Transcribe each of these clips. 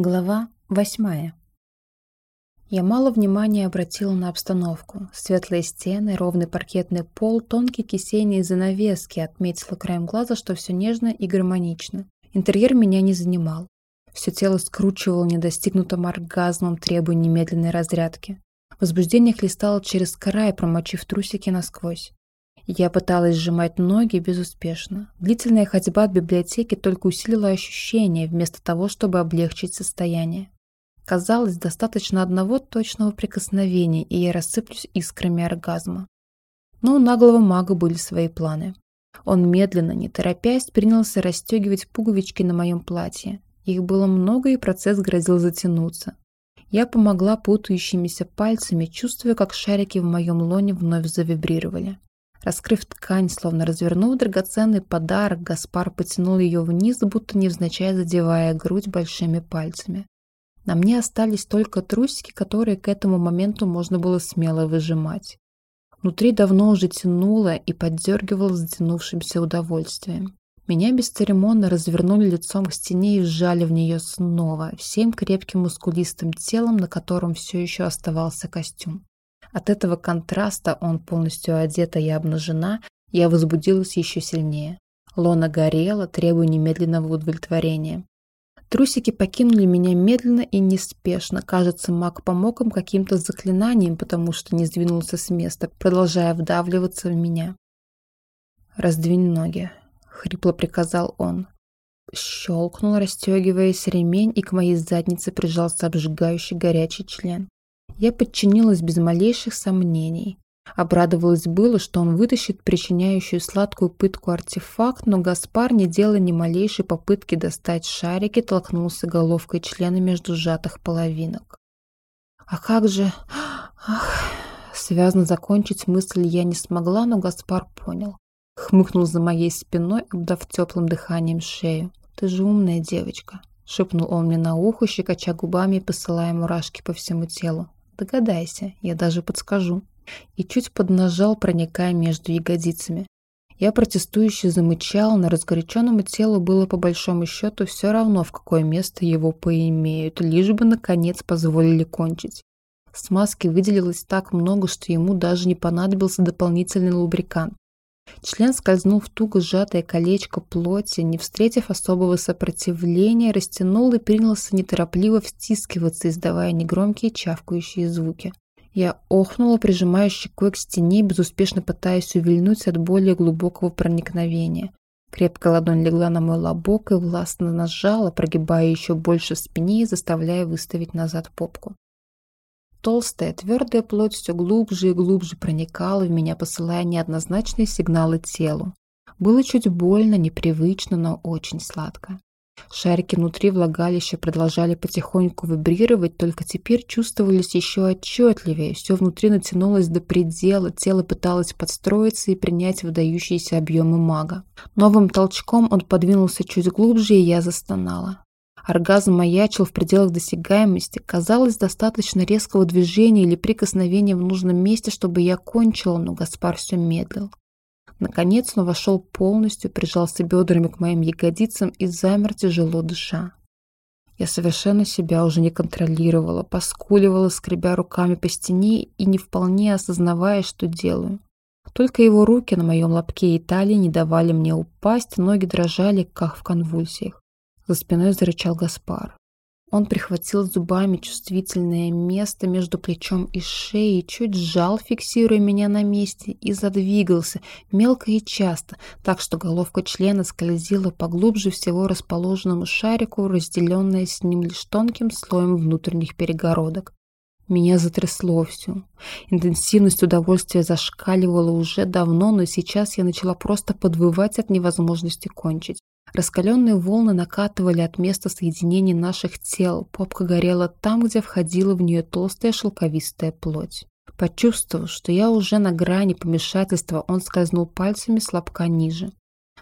Глава восьмая. Я мало внимания обратила на обстановку. Светлые стены, ровный паркетный пол, тонкие кисейные занавески. Отметила краем глаза, что все нежно и гармонично. Интерьер меня не занимал. Все тело скручивало недостигнутым оргазмом, требуя немедленной разрядки. Возбуждение хлестало через край, промочив трусики насквозь. Я пыталась сжимать ноги безуспешно. Длительная ходьба от библиотеки только усилила ощущение, вместо того, чтобы облегчить состояние. Казалось, достаточно одного точного прикосновения, и я рассыплюсь искрами оргазма. Но у наглого мага были свои планы. Он медленно, не торопясь, принялся расстегивать пуговички на моем платье. Их было много, и процесс грозил затянуться. Я помогла путающимися пальцами, чувствуя, как шарики в моем лоне вновь завибрировали. Раскрыв ткань, словно развернув драгоценный подарок, Гаспар потянул ее вниз, будто невзначай задевая грудь большими пальцами. На мне остались только трусики, которые к этому моменту можно было смело выжимать. Внутри давно уже тянуло и поддергивало затянувшимся удовольствием. Меня бесцеремонно развернули лицом к стене и вжали в нее снова, всем крепким мускулистым телом, на котором все еще оставался костюм. От этого контраста он полностью одета и обнажена, я возбудилась еще сильнее. Лона горела, требуя немедленного удовлетворения. Трусики покинули меня медленно и неспешно. Кажется, маг помог им каким-то заклинанием, потому что не сдвинулся с места, продолжая вдавливаться в меня. «Раздвинь ноги», — хрипло приказал он. Щелкнул, расстегиваясь ремень, и к моей заднице прижался обжигающий горячий член. Я подчинилась без малейших сомнений. Обрадовалась было, что он вытащит причиняющую сладкую пытку артефакт, но Гаспар, не делая ни малейшей попытки достать шарики, толкнулся головкой члена между сжатых половинок. «А как же... Ах...» Связно закончить мысль я не смогла, но Гаспар понял. Хмыкнул за моей спиной, обдав теплым дыханием шею. «Ты же умная девочка», — шепнул он мне на ухо, щекоча губами и посылая мурашки по всему телу. Догадайся, я даже подскажу. И чуть поднажал, проникая между ягодицами. Я протестующе замычал, на разгоряченному телу было по большому счету все равно, в какое место его поимеют, лишь бы, наконец, позволили кончить. Смазки выделилось так много, что ему даже не понадобился дополнительный лубрикант. Член скользнул в туго сжатое колечко плоти, не встретив особого сопротивления, растянул и принялся неторопливо встискиваться, издавая негромкие чавкающие звуки. Я охнула, прижимая щекой к стене, безуспешно пытаясь увильнуть от более глубокого проникновения. Крепкая ладонь легла на мой лобок и властно нажала, прогибая еще больше в спине и заставляя выставить назад попку. Толстая, твердая плоть все глубже и глубже проникала в меня, посылая неоднозначные сигналы телу. Было чуть больно, непривычно, но очень сладко. Шарики внутри влагалища продолжали потихоньку вибрировать, только теперь чувствовались еще отчетливее. Все внутри натянулось до предела, тело пыталось подстроиться и принять выдающиеся объемы мага. Новым толчком он подвинулся чуть глубже, и я застонала. Оргазм маячил в пределах досягаемости. Казалось, достаточно резкого движения или прикосновения в нужном месте, чтобы я кончила, но Гаспар все медлил. Наконец он вошел полностью, прижался бедрами к моим ягодицам и замер, тяжело дыша. Я совершенно себя уже не контролировала, поскуливала, скребя руками по стене и не вполне осознавая, что делаю. Только его руки на моем лобке и талии не давали мне упасть, ноги дрожали, как в конвульсиях. За спиной зарычал Гаспар. Он прихватил зубами чувствительное место между плечом и шеей, чуть сжал, фиксируя меня на месте, и задвигался, мелко и часто, так что головка члена скользила поглубже всего расположенному шарику, разделенная с ним лишь тонким слоем внутренних перегородок. Меня затрясло всю. Интенсивность удовольствия зашкаливала уже давно, но сейчас я начала просто подвывать от невозможности кончить. Раскаленные волны накатывали от места соединения наших тел. Попка горела там, где входила в нее толстая шелковистая плоть. Почувствовав, что я уже на грани помешательства, он скользнул пальцами слабка ниже.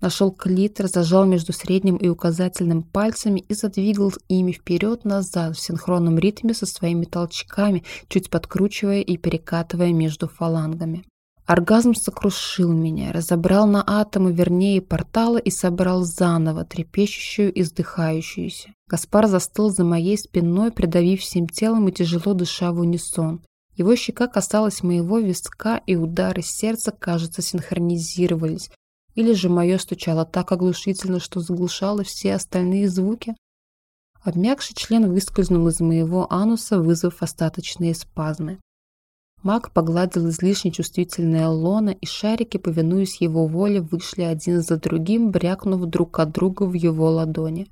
Нашел клитор, зажал между средним и указательным пальцами и задвигал ими вперед-назад в синхронном ритме со своими толчками, чуть подкручивая и перекатывая между фалангами. Оргазм сокрушил меня, разобрал на атомы, вернее, порталы и собрал заново, трепещущую и вздыхающуюся. Гаспар застыл за моей спиной, придавив всем телом и тяжело дыша в унисон. Его щека касалась моего виска, и удары сердца, кажется, синхронизировались. Или же мое стучало так оглушительно, что заглушало все остальные звуки. Обмякший член выскользнул из моего ануса, вызвав остаточные спазмы. Маг погладил излишне чувствительное лоно, и шарики, повинуясь его воле, вышли один за другим, брякнув друг от друга в его ладони.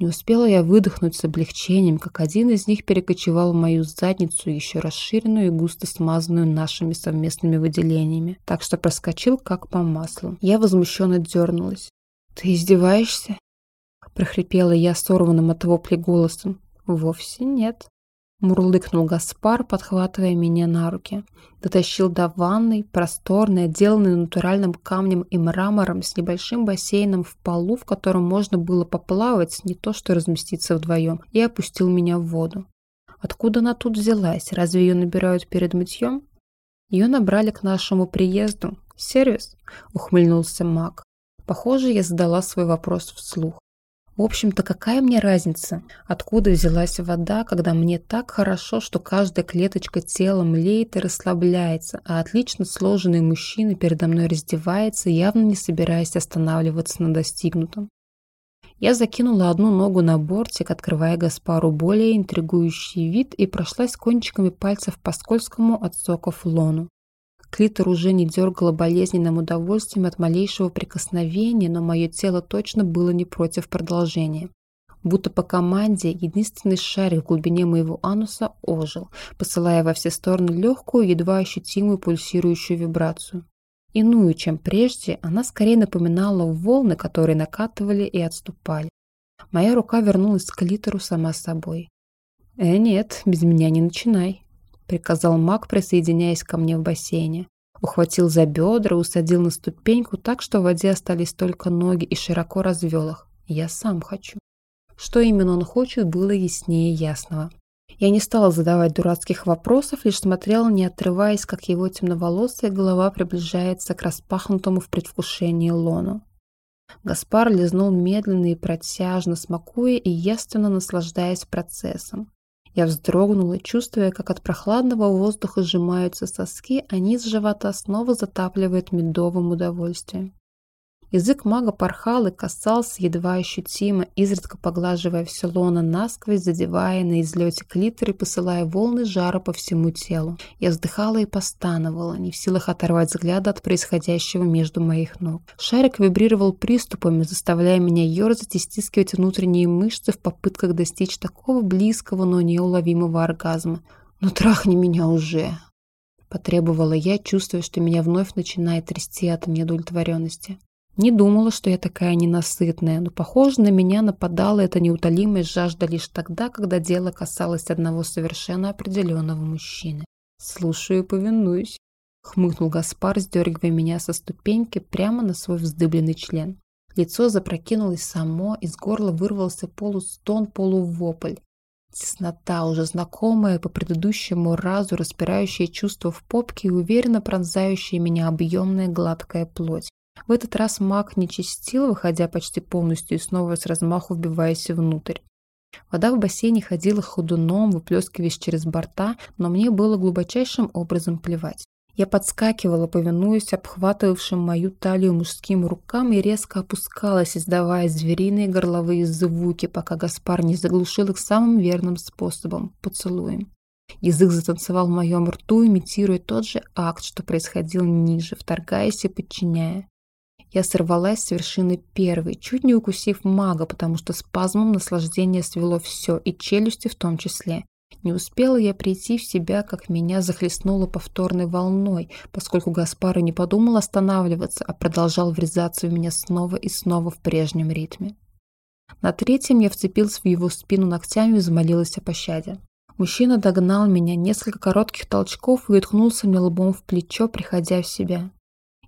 Не успела я выдохнуть с облегчением, как один из них перекочевал в мою задницу, еще расширенную и густо смазанную нашими совместными выделениями, так что проскочил как по маслу. Я возмущенно дернулась. «Ты издеваешься?» – прохрипела я сорванным от вопли голосом. «Вовсе нет», Мурлыкнул Гаспар, подхватывая меня на руки. Дотащил до ванной, просторной, отделанной натуральным камнем и мрамором, с небольшим бассейном в полу, в котором можно было поплавать, не то что разместиться вдвоем, и опустил меня в воду. Откуда она тут взялась? Разве ее набирают перед мытьем? Ее набрали к нашему приезду. Сервис? Ухмыльнулся маг. Похоже, я задала свой вопрос вслух. В общем-то, какая мне разница, откуда взялась вода, когда мне так хорошо, что каждая клеточка тела млеет и расслабляется, а отлично сложенный мужчина передо мной раздевается, явно не собираясь останавливаться на достигнутом. Я закинула одну ногу на бортик, открывая Гаспару более интригующий вид и прошлась кончиками пальцев по скользкому от соков лону. Клитор уже не дергало болезненным удовольствием от малейшего прикосновения, но мое тело точно было не против продолжения. Будто по команде единственный шарик в глубине моего ануса ожил, посылая во все стороны легкую, едва ощутимую пульсирующую вибрацию. Иную, чем прежде, она скорее напоминала волны, которые накатывали и отступали. Моя рука вернулась к клитору сама собой. «Э, нет, без меня не начинай», приказал маг, присоединяясь ко мне в бассейне. Ухватил за бедра, усадил на ступеньку так, что в воде остались только ноги и широко развел их. Я сам хочу. Что именно он хочет, было яснее ясного. Я не стала задавать дурацких вопросов, лишь смотрела, не отрываясь, как его темноволосая голова приближается к распахнутому в предвкушении лону. Гаспар лизнул медленно и протяжно, смакуя и яственно наслаждаясь процессом. Я вздрогнула, чувствуя, как от прохладного воздуха сжимаются соски, а низ живота снова затапливает медовым удовольствием. Язык мага порхал и касался едва ощутимо, изредка поглаживая все лоно насквозь, задевая на излете клитор и посылая волны жара по всему телу. Я вздыхала и постановала, не в силах оторвать взгляда от происходящего между моих ног. Шарик вибрировал приступами, заставляя меня ерзать и стискивать внутренние мышцы в попытках достичь такого близкого, но неуловимого оргазма. «Ну трахни меня уже!» Потребовала я, чувствуя, что меня вновь начинает трясти от неудовлетворенности. Не думала, что я такая ненасытная, но, похоже, на меня нападала эта неутолимая жажда лишь тогда, когда дело касалось одного совершенно определенного мужчины. «Слушаю повинуюсь», — хмыкнул Гаспар, сдергивая меня со ступеньки прямо на свой вздыбленный член. Лицо запрокинулось само, из горла вырвался полустон, полувопль. Теснота, уже знакомая по предыдущему разу, распирающая чувство в попке и уверенно пронзающая меня объемная гладкая плоть. В этот раз маг не чистил, выходя почти полностью и снова с размаху вбиваясь внутрь. Вода в бассейне ходила ходуном, выплескиваясь через борта, но мне было глубочайшим образом плевать. Я подскакивала, повинуясь обхватывавшим мою талию мужским рукам и резко опускалась, издавая звериные горловые звуки, пока Гаспар не заглушил их самым верным способом – поцелуем. Язык затанцевал в моем рту, имитируя тот же акт, что происходил ниже, вторгаясь и подчиняя. Я сорвалась с вершины первой, чуть не укусив мага, потому что спазмом наслаждения свело все, и челюсти в том числе. Не успела я прийти в себя, как меня захлестнуло повторной волной, поскольку Гаспар и не подумал останавливаться, а продолжал врезаться в меня снова и снова в прежнем ритме. На третьем я вцепился в его спину ногтями и взмолилась о пощаде. Мужчина догнал меня несколько коротких толчков и уткнулся мне лбом в плечо, приходя в себя.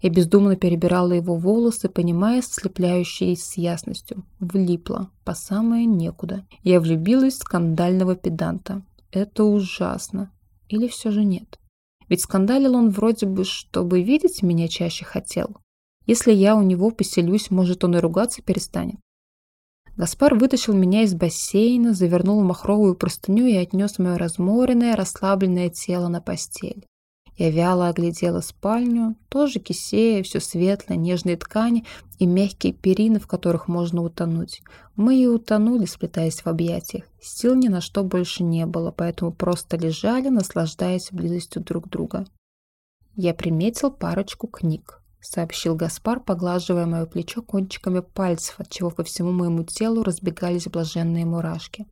Я бездумно перебирала его волосы, понимая с слепляющей с ясностью. Влипла. По самое некуда. Я влюбилась в скандального педанта. Это ужасно. Или все же нет? Ведь скандалил он вроде бы, чтобы видеть меня чаще хотел. Если я у него поселюсь, может, он и ругаться перестанет. Гаспар вытащил меня из бассейна, завернул махровую простыню и отнес мое разморенное, расслабленное тело на постель. Я вяло оглядела спальню, тоже кисея, все светлое, нежные ткани и мягкие перины, в которых можно утонуть. Мы и утонули, сплетаясь в объятиях. Сил ни на что больше не было, поэтому просто лежали, наслаждаясь близостью друг друга. Я приметил парочку книг сообщил Гаспар, поглаживая мое плечо кончиками пальцев, отчего по всему моему телу разбегались блаженные мурашки.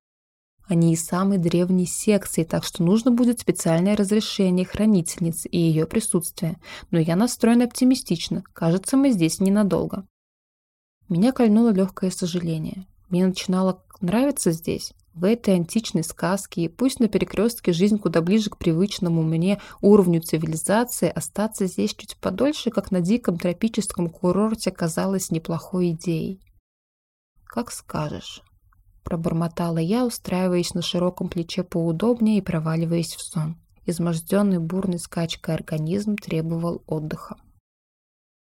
Они из самой древней секции, так что нужно будет специальное разрешение хранительницы и ее присутствие. Но я настроен оптимистично. Кажется, мы здесь ненадолго. Меня кольнуло легкое сожаление. Мне начинало нравиться здесь в этой античной сказке, и пусть на перекрестке жизнь куда ближе к привычному мне уровню цивилизации, остаться здесь чуть подольше, как на диком тропическом курорте, казалось неплохой идеей. «Как скажешь», — пробормотала я, устраиваясь на широком плече поудобнее и проваливаясь в сон. Изможденный бурной скачкой организм требовал отдыха.